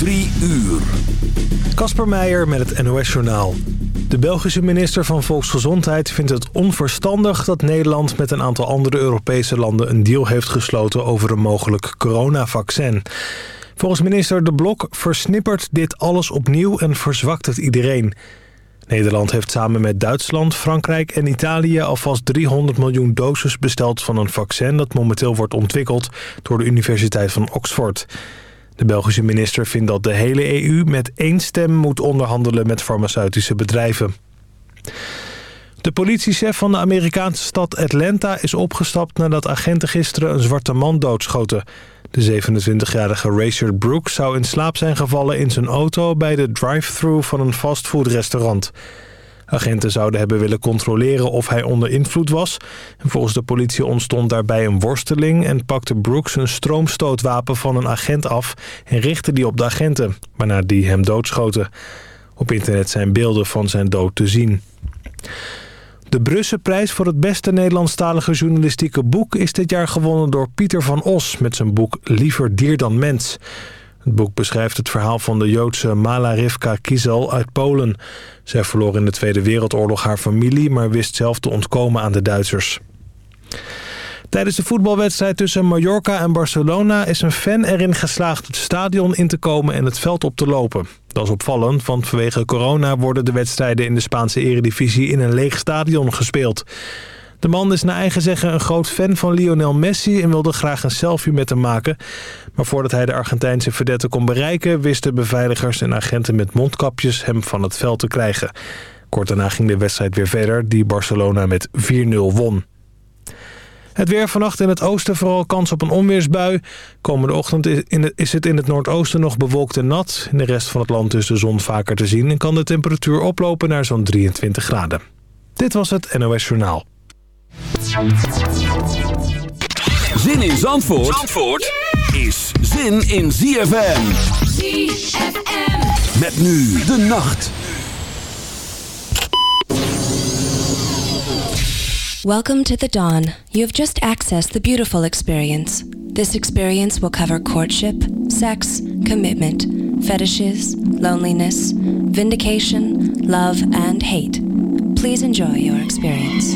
Drie uur. Kasper Meijer met het NOS-journaal. De Belgische minister van Volksgezondheid vindt het onverstandig... dat Nederland met een aantal andere Europese landen... een deal heeft gesloten over een mogelijk coronavaccin. Volgens minister De Blok versnippert dit alles opnieuw... en verzwakt het iedereen. Nederland heeft samen met Duitsland, Frankrijk en Italië... alvast 300 miljoen doses besteld van een vaccin... dat momenteel wordt ontwikkeld door de Universiteit van Oxford... De Belgische minister vindt dat de hele EU met één stem moet onderhandelen met farmaceutische bedrijven. De politiechef van de Amerikaanse stad Atlanta is opgestapt nadat agenten gisteren een zwarte man doodschoten. De 27-jarige Rayshard Brooks zou in slaap zijn gevallen in zijn auto bij de drive-thru van een fastfoodrestaurant. Agenten zouden hebben willen controleren of hij onder invloed was. En volgens de politie ontstond daarbij een worsteling... en pakte Brooks een stroomstootwapen van een agent af... en richtte die op de agenten, waarna die hem doodschoten. Op internet zijn beelden van zijn dood te zien. De Brusselprijs voor het beste Nederlandstalige journalistieke boek... is dit jaar gewonnen door Pieter van Os met zijn boek Liever dier dan mens... Het boek beschrijft het verhaal van de Joodse Mala Rivka Kiesel uit Polen. Zij verloor in de Tweede Wereldoorlog haar familie... maar wist zelf te ontkomen aan de Duitsers. Tijdens de voetbalwedstrijd tussen Mallorca en Barcelona... is een fan erin geslaagd het stadion in te komen en het veld op te lopen. Dat is opvallend, want vanwege corona worden de wedstrijden... in de Spaanse eredivisie in een leeg stadion gespeeld. De man is naar eigen zeggen een groot fan van Lionel Messi... en wilde graag een selfie met hem maken. Maar voordat hij de Argentijnse verdette kon bereiken... wisten beveiligers en agenten met mondkapjes hem van het veld te krijgen. Kort daarna ging de wedstrijd weer verder, die Barcelona met 4-0 won. Het weer vannacht in het oosten vooral kans op een onweersbui. Komende ochtend is het in het noordoosten nog bewolkt en nat. In de rest van het land is de zon vaker te zien... en kan de temperatuur oplopen naar zo'n 23 graden. Dit was het NOS Journaal. Zin in Zandvoort, Zandvoort is zin in ZFM. ZFM. Met nu de nacht. Welcome to the dawn. You have just accessed the beautiful experience. This experience will cover courtship, sex, commitment, fetishes, loneliness, vindication, love, and hate. Please enjoy your experience.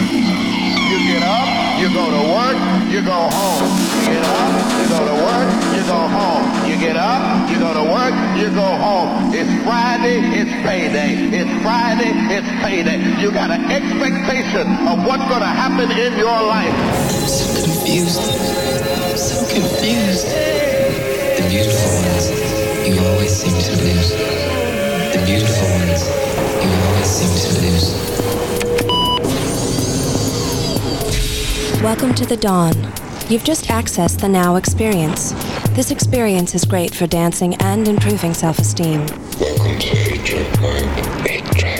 You get up, you go to work, you go home. You get up, you go to work, you go home. You get up, you go to work, you go home. It's Friday, it's payday. It's Friday, it's payday. You got an expectation of what's going to happen in your life. I'm so confused. I'm so confused. The beautiful ones, you always seem to lose. The beautiful ones, you always seem to lose. Welcome to the dawn. You've just accessed the Now experience. This experience is great for dancing and improving self esteem. Welcome to 8 Mind. 8 Track